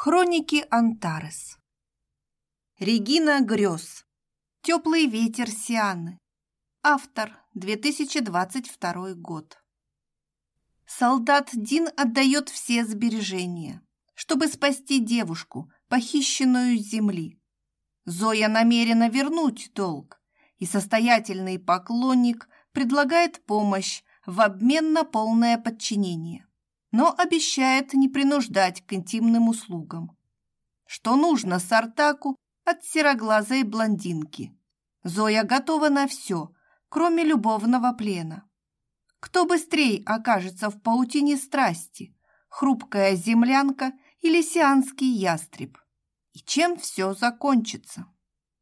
Хроники Антарес. Регина Грёз. Теплый ветер Сианы. Автор. 2022 год. Солдат Дин отдает все сбережения, чтобы спасти девушку, похищенную с земли. Зоя намерена вернуть долг, и состоятельный поклонник предлагает помощь в обмен на полное подчинение но обещает не принуждать к интимным услугам. Что нужно Сартаку от сероглазой блондинки? Зоя готова на все, кроме любовного плена. Кто быстрее окажется в паутине страсти, хрупкая землянка или сианский ястреб? И чем все закончится?